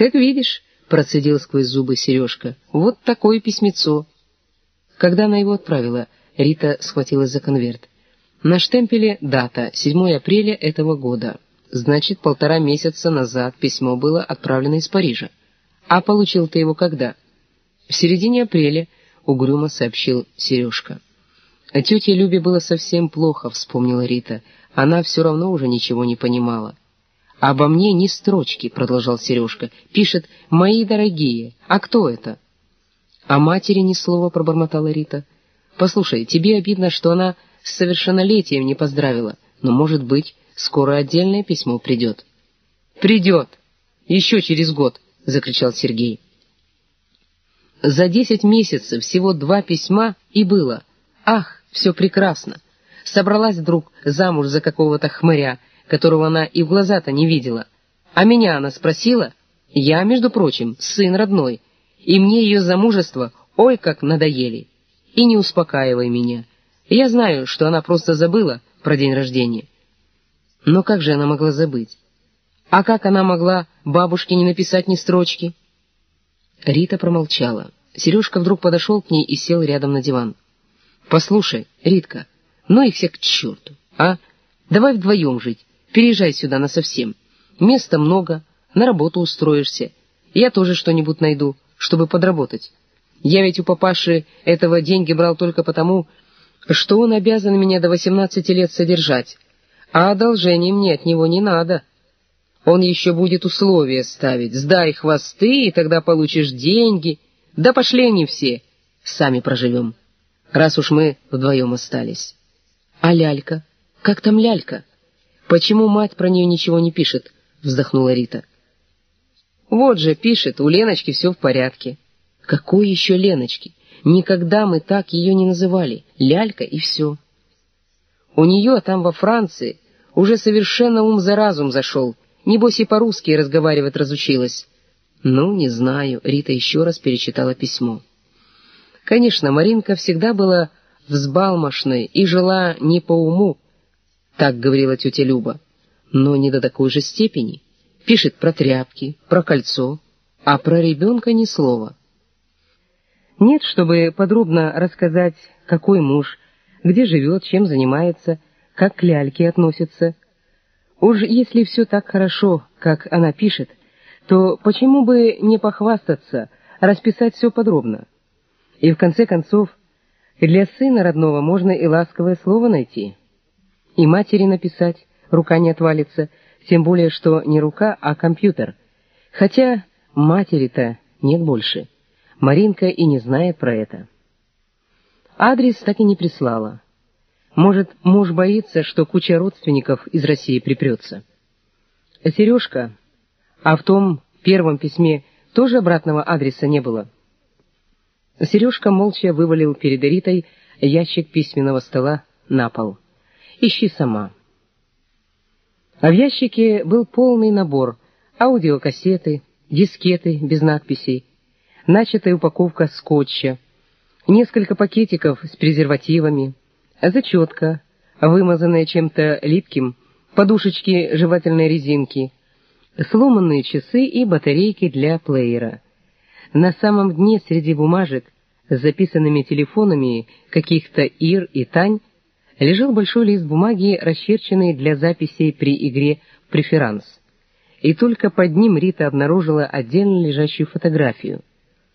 «Как видишь», — процедил сквозь зубы Сережка, — «вот такое письмецо». Когда она его отправила, Рита схватилась за конверт. На штемпеле дата 7 апреля этого года. Значит, полтора месяца назад письмо было отправлено из Парижа. А получил ты его когда? В середине апреля, угрюмо сообщил Сережка. А тете Любе было совсем плохо, вспомнила Рита. Она все равно уже ничего не понимала. «Обо мне ни строчки», — продолжал Сережка. «Пишет, мои дорогие. А кто это?» «О матери ни слова», — пробормотала Рита. «Послушай, тебе обидно, что она с совершеннолетием не поздравила, но, может быть, скоро отдельное письмо придет». «Придет! Еще через год!» — закричал Сергей. За десять месяцев всего два письма и было. Ах, все прекрасно! Собралась вдруг замуж за какого-то хмыря, которого она и в глаза-то не видела. А меня она спросила? Я, между прочим, сын родной, и мне ее замужество ой как надоели. И не успокаивай меня. Я знаю, что она просто забыла про день рождения. Но как же она могла забыть? А как она могла бабушке не написать ни строчки? Рита промолчала. Сережка вдруг подошел к ней и сел рядом на диван. «Послушай, Ритка, ну их всех к черту, а? Давай вдвоем жить, переезжай сюда насовсем. Места много, на работу устроишься. Я тоже что-нибудь найду, чтобы подработать. Я ведь у папаши этого деньги брал только потому, что он обязан меня до восемнадцати лет содержать, а одолжений мне от него не надо. Он еще будет условия ставить, сдай хвосты, и тогда получишь деньги. Да пошли они все, сами проживем, раз уж мы вдвоем остались. А лялька? Как там лялька? Почему мать про нее ничего не пишет? Вздохнула Рита. Вот же, пишет, у Леночки все в порядке. Какой еще Леночки? Никогда мы так ее не называли. Лялька и все. У нее там во Франции уже совершенно ум за разум зашел. Небось и по-русски разговаривать разучилась. Ну, не знаю. Рита еще раз перечитала письмо. Конечно, Маринка всегда была взбалмошной и жила не по уму, так говорила тетя Люба, но не до такой же степени. Пишет про тряпки, про кольцо, а про ребенка ни слова. Нет, чтобы подробно рассказать, какой муж, где живет, чем занимается, как к ляльке относится. Уж если все так хорошо, как она пишет, то почему бы не похвастаться, расписать все подробно? И в конце концов, для сына родного можно и ласковое слово найти. И матери написать, рука не отвалится, тем более, что не рука, а компьютер. Хотя матери-то нет больше. Маринка и не знает про это. Адрес так и не прислала. Может, муж боится, что куча родственников из России припрется. Сережка, а в том первом письме тоже обратного адреса не было. Сережка молча вывалил перед Ритой ящик письменного стола на пол. «Ищи сама». А в ящике был полный набор аудиокассеты, дискеты без надписей, начатая упаковка скотча, несколько пакетиков с презервативами, зачетка, вымазанная чем-то липким, подушечки жевательной резинки, сломанные часы и батарейки для плеера. На самом дне среди бумажек с записанными телефонами каких-то Ир и Тань лежал большой лист бумаги, расчерченный для записей при игре в преферанс. И только под ним Рита обнаружила отдельно лежащую фотографию —